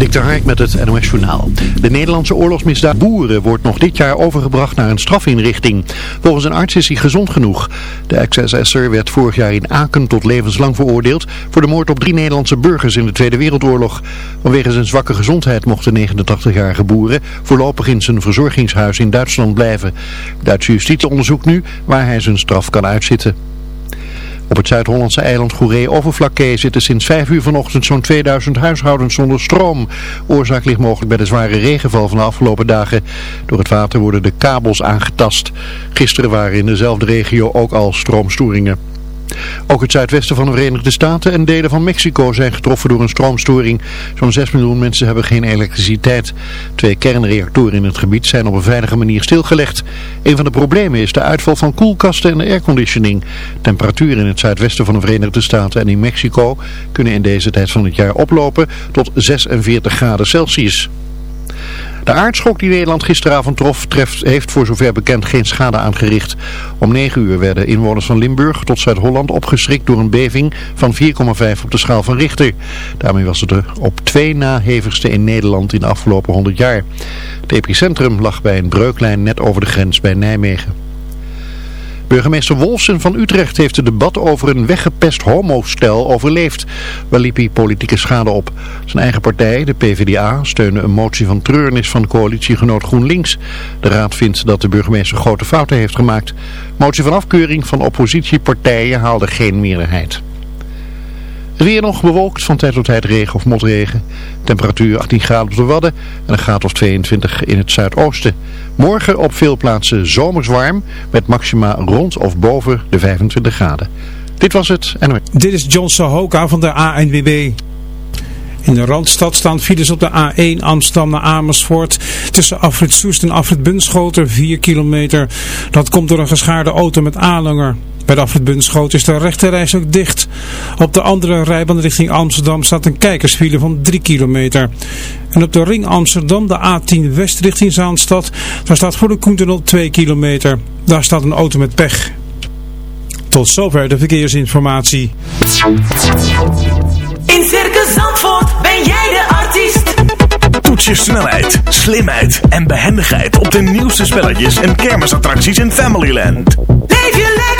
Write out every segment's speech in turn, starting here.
Dik Hark met het NOS Journaal. De Nederlandse oorlogsmisdaad Boeren wordt nog dit jaar overgebracht naar een strafinrichting. Volgens een arts is hij gezond genoeg. De ex-SS'er werd vorig jaar in Aken tot levenslang veroordeeld voor de moord op drie Nederlandse burgers in de Tweede Wereldoorlog. Vanwege zijn zwakke gezondheid mocht de 89-jarige Boeren voorlopig in zijn verzorgingshuis in Duitsland blijven. Duitse justitie onderzoekt nu waar hij zijn straf kan uitzitten. Op het Zuid-Hollandse eiland Goeree-Overflakkee zitten sinds 5 uur vanochtend zo'n 2000 huishoudens zonder stroom. Oorzaak ligt mogelijk bij de zware regenval van de afgelopen dagen. Door het water worden de kabels aangetast. Gisteren waren in dezelfde regio ook al stroomstoringen. Ook het zuidwesten van de Verenigde Staten en delen van Mexico zijn getroffen door een stroomstoring. Zo'n 6 miljoen mensen hebben geen elektriciteit. Twee kernreactoren in het gebied zijn op een veilige manier stilgelegd. Een van de problemen is de uitval van koelkasten en de airconditioning. Temperaturen in het zuidwesten van de Verenigde Staten en in Mexico kunnen in deze tijd van het jaar oplopen tot 46 graden Celsius. De aardschok die Nederland gisteravond trof heeft voor zover bekend geen schade aangericht. Om 9 uur werden inwoners van Limburg tot Zuid-Holland opgeschrikt door een beving van 4,5 op de schaal van Richter. Daarmee was het de op twee na hevigste in Nederland in de afgelopen 100 jaar. Het epicentrum lag bij een breuklijn net over de grens bij Nijmegen. Burgemeester Wolfsen van Utrecht heeft het debat over een weggepest homostel overleefd. Wel liep hij politieke schade op. Zijn eigen partij, de PvdA, steunde een motie van treurnis van coalitiegenoot GroenLinks. De raad vindt dat de burgemeester grote fouten heeft gemaakt. Motie van afkeuring van oppositiepartijen haalde geen meerderheid. Weer nog bewolkt, van tijd tot tijd regen of motregen. Temperatuur 18 graden op de Wadden en een graad of 22 in het zuidoosten. Morgen op veel plaatsen zomers warm met maxima rond of boven de 25 graden. Dit was het. En... Dit is John Sahoka van de ANWB. In de Randstad staan files op de A1 Amsterdam naar Amersfoort. Tussen Afrit Soest en Afrit Bunschoten 4 kilometer. Dat komt door een geschaarde auto met aanhanger. Bij de Afrit Bunschoten is de rechterreis ook dicht. Op de andere rijbaan richting Amsterdam staat een kijkersfile van 3 kilometer. En op de ring Amsterdam, de A10 West richting Zaanstad, daar staat voor de Koentunnel 2 kilometer. Daar staat een auto met pech. Tot zover de verkeersinformatie. In Circus Zandvoort ben jij de artiest. Toets je snelheid, slimheid en behendigheid op de nieuwste spelletjes en kermisattracties in Familyland. Leef je lekker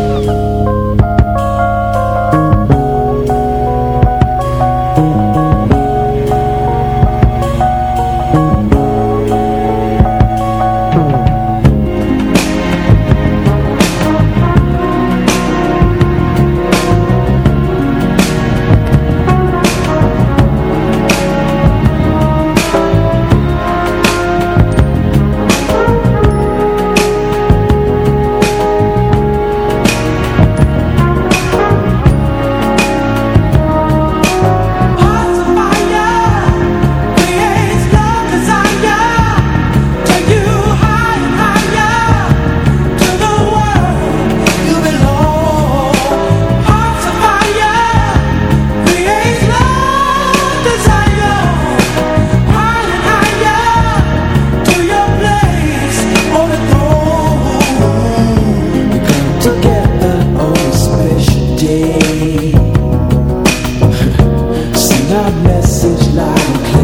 message like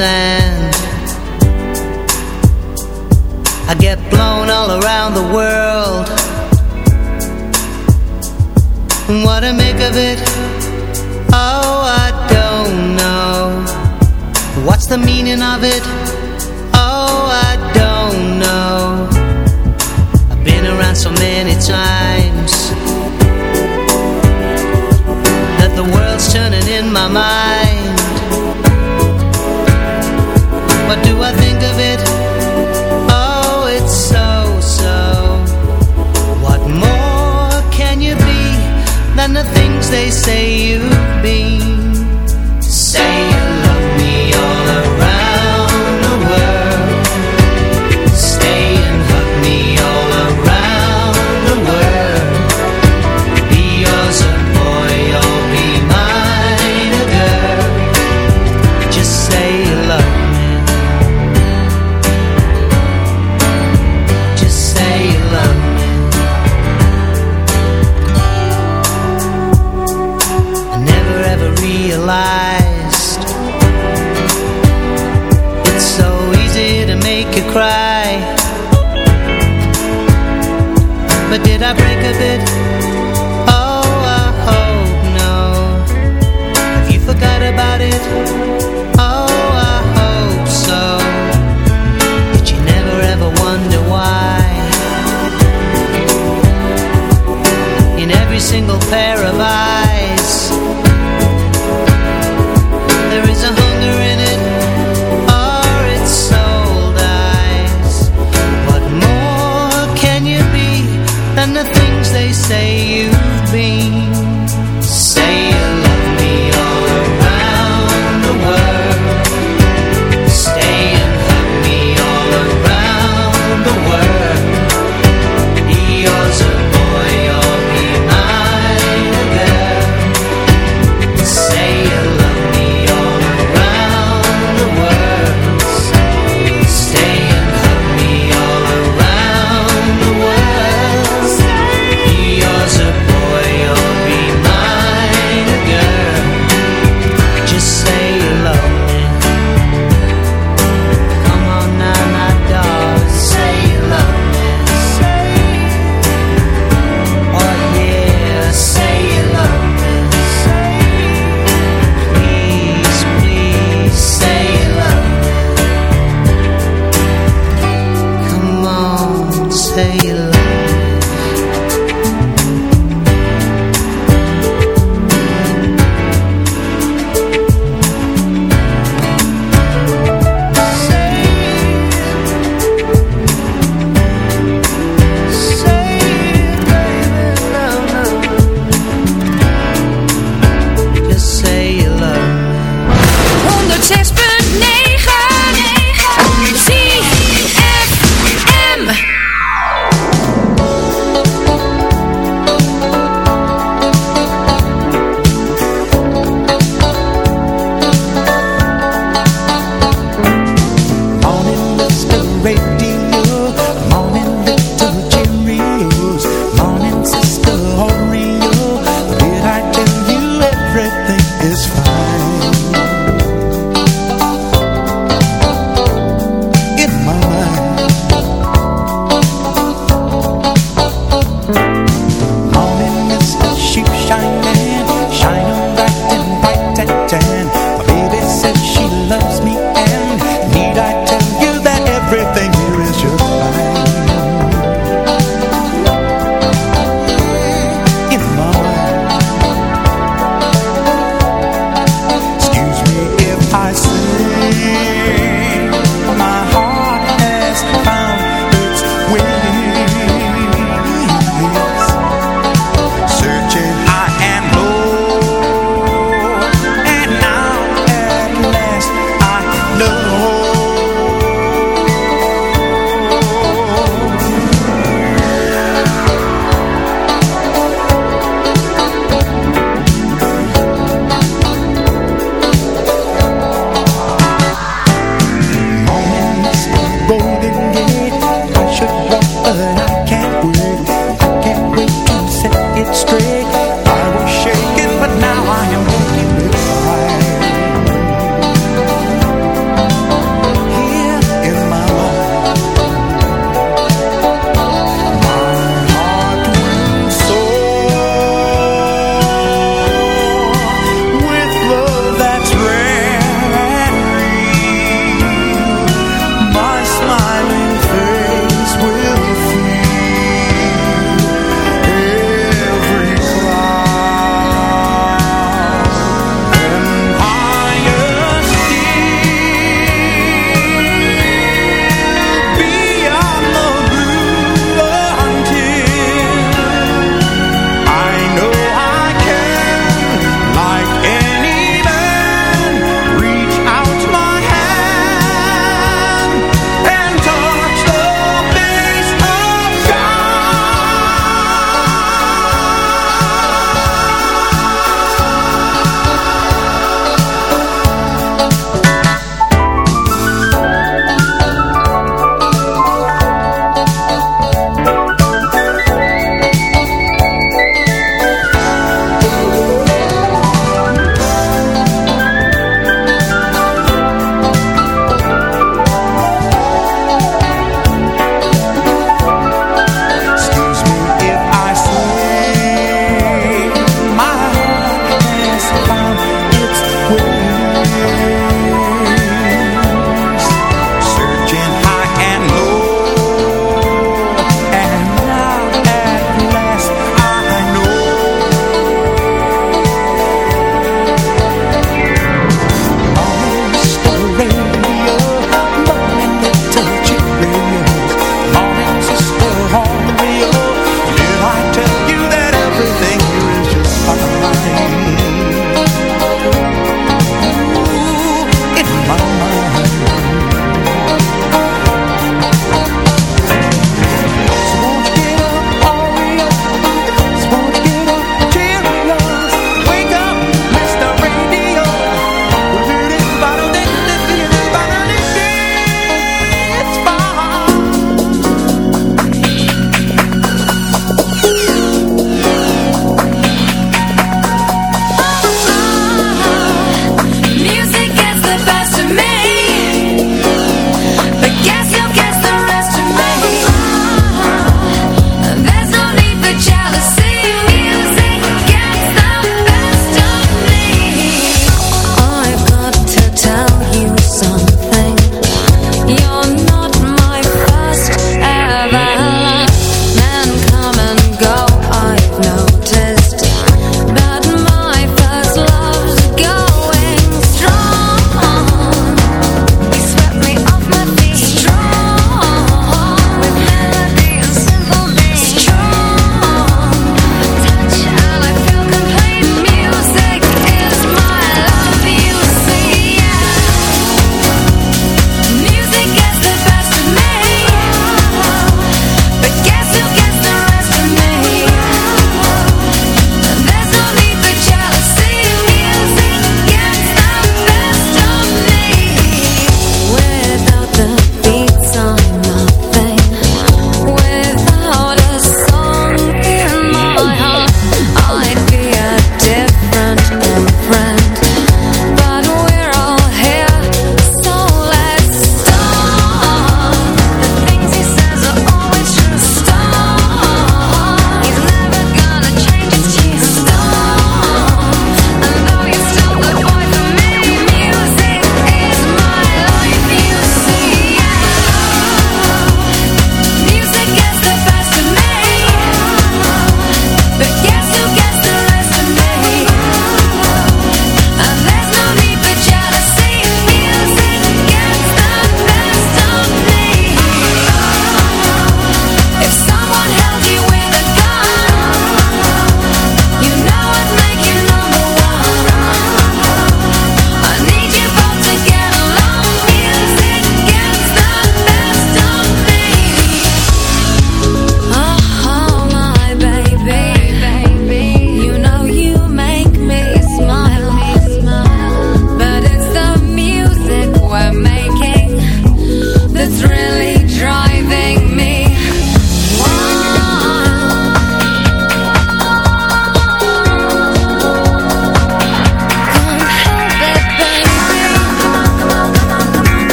Sam. But did I break a bit? Oh, I hope no Have you forgot about it? Oh, I hope so But you never ever wonder why In every single pair of eyes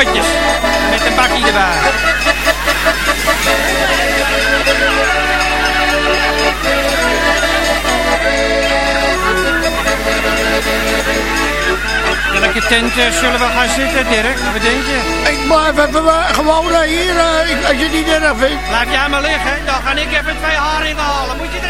Met een bakkie erbij. Welke tent eh, zullen we gaan zitten, Dirk? Wat denk je? Ik blijf even gewoon eh, hier, eh, als je niet erg vindt. Laat jij maar liggen, dan ga ik even twee haringen halen. Moet je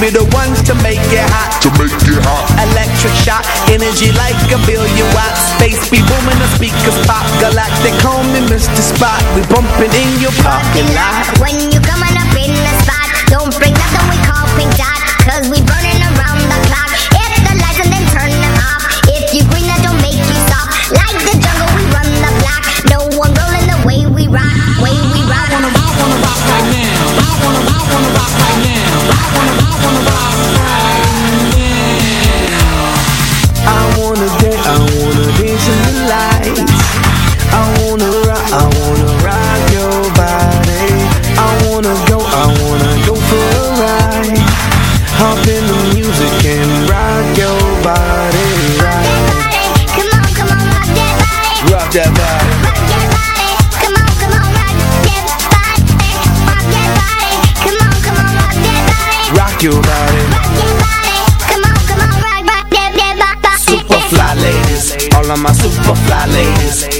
Drop. We be the ones to make it hot. To make it hot. Electric shock, energy like a billion watts. Space be booming, the speakers pop. Galactic, call me Mr. Spot. We bumping in your parking lot. When you coming up in the spot, don't bring nothing we call pink dot. Cause we burning around the clock. Hit the lights and then turn them off. If you green, that don't make you stop. Like the jungle, we run the block. No one rolling the way we rock, way we rock. I wanna rock, wanna rock right now. I wanna rock, wanna rock right now. I wanna wanna rock I wanna rock your body. I wanna go, I wanna go for a ride. Hop in the music and rock your body. Rock, come on, come on, rock that body. Rock that body. Rock your body. Superfly ladies, all of my superfly ladies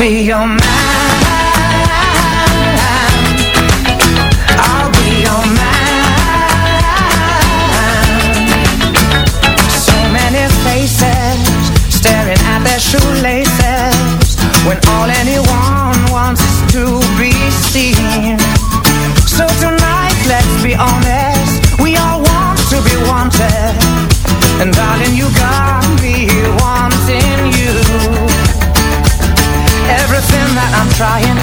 be your man staring at their shoelaces when all anyone wants is to be seen. So tonight, let's be honest, we all want to be wanted. And darling, you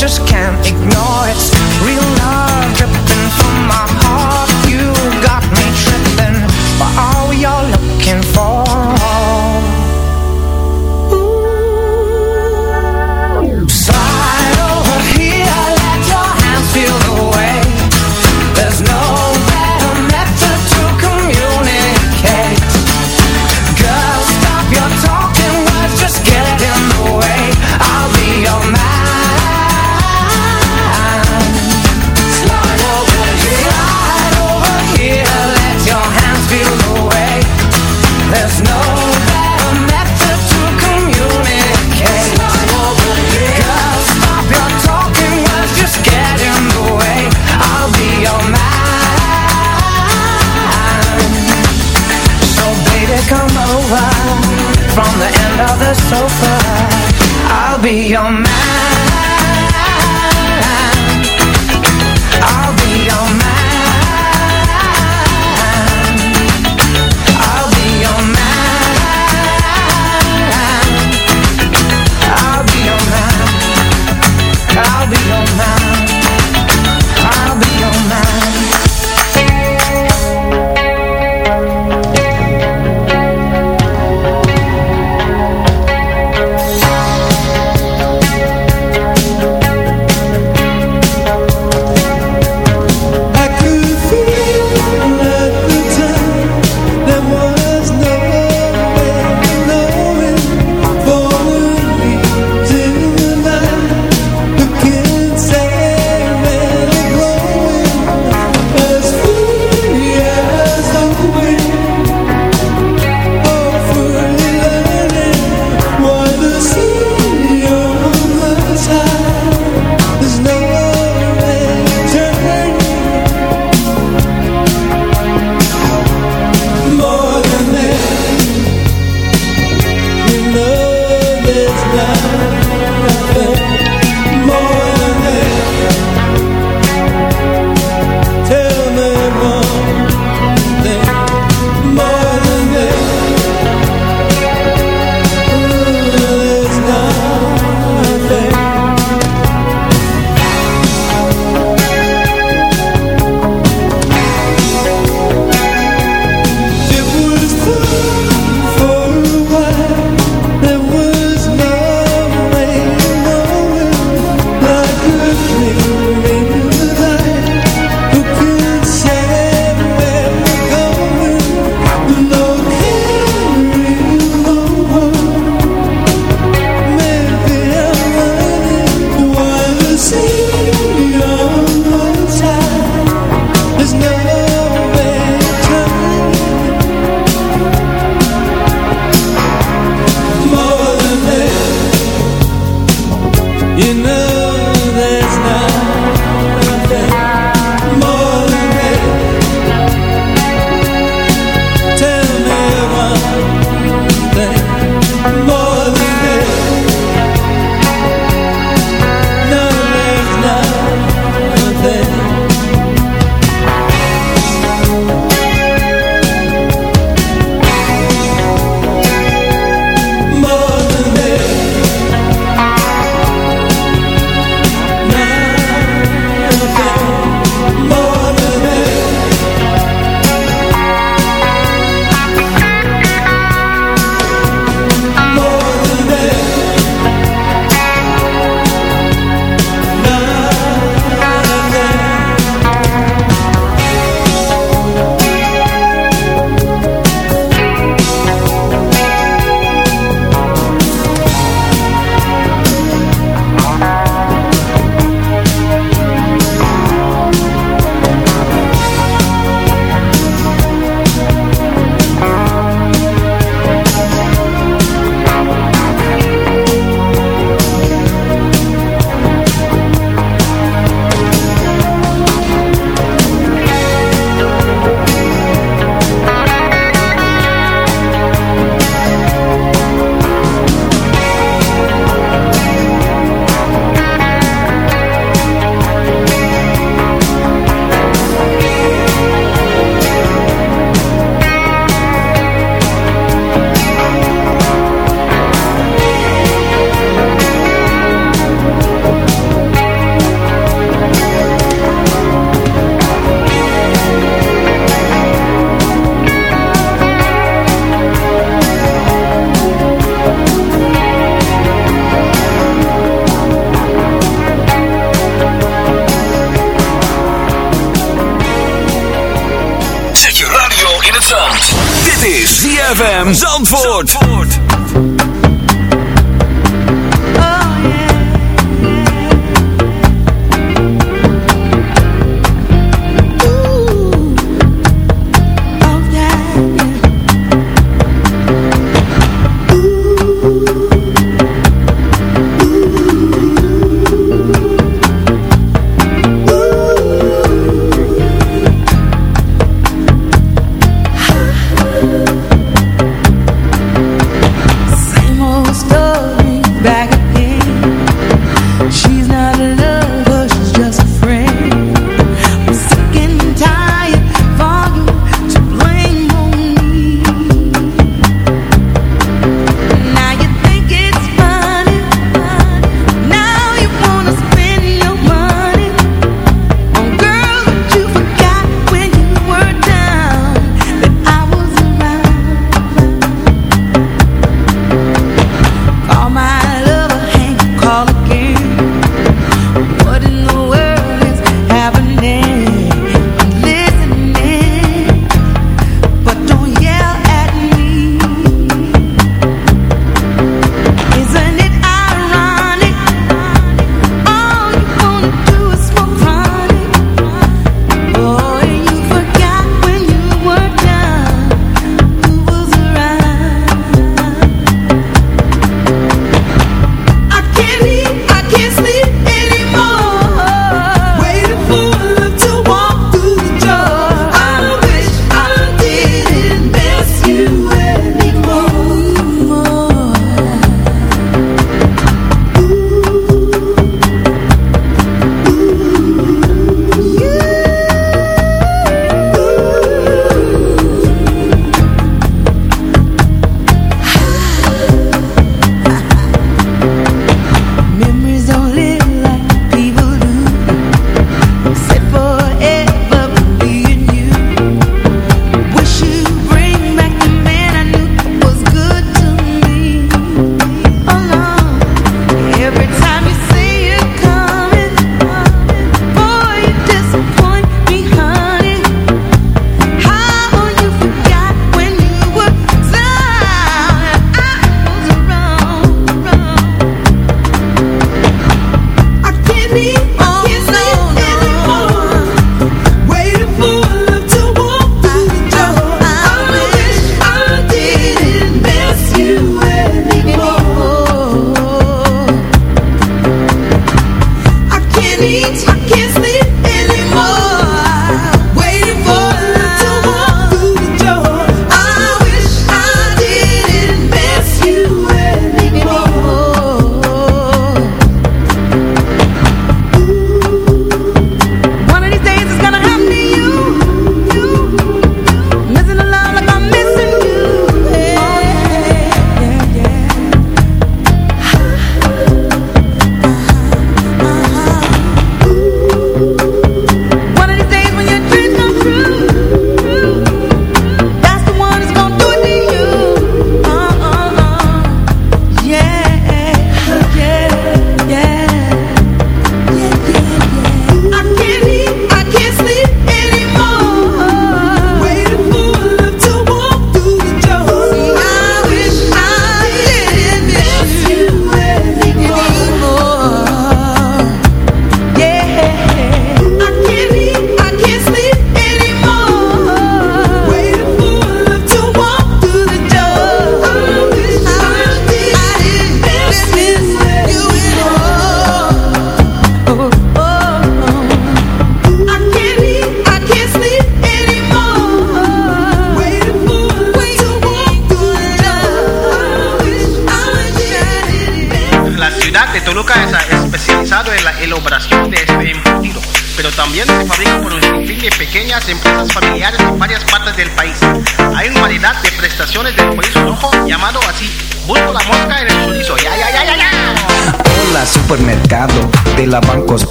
just can't ignore it. Real love dripping from my be your man.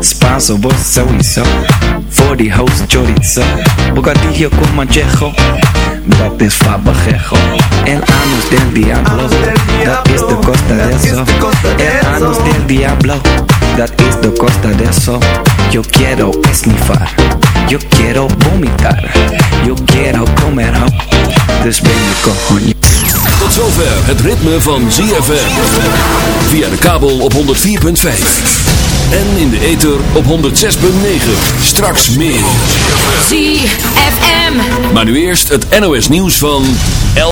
Spanso, vos sowieso. Voor die host chorizo. Bocadillo con manchejo. Dat is fabajejo. El anus del diablo. Dat is de costa de eso. El anus del diablo. Dat is de costa de eso. Yo quiero esnifar. Yo quiero vomitar. Yo quiero comer. Dus ben je cojones. Tot zover het ritme van ZFM. Via de kabel op 104.5. En in de ether op 106.9. Straks meer. ZFM. Maar nu eerst het NOS nieuws van 11.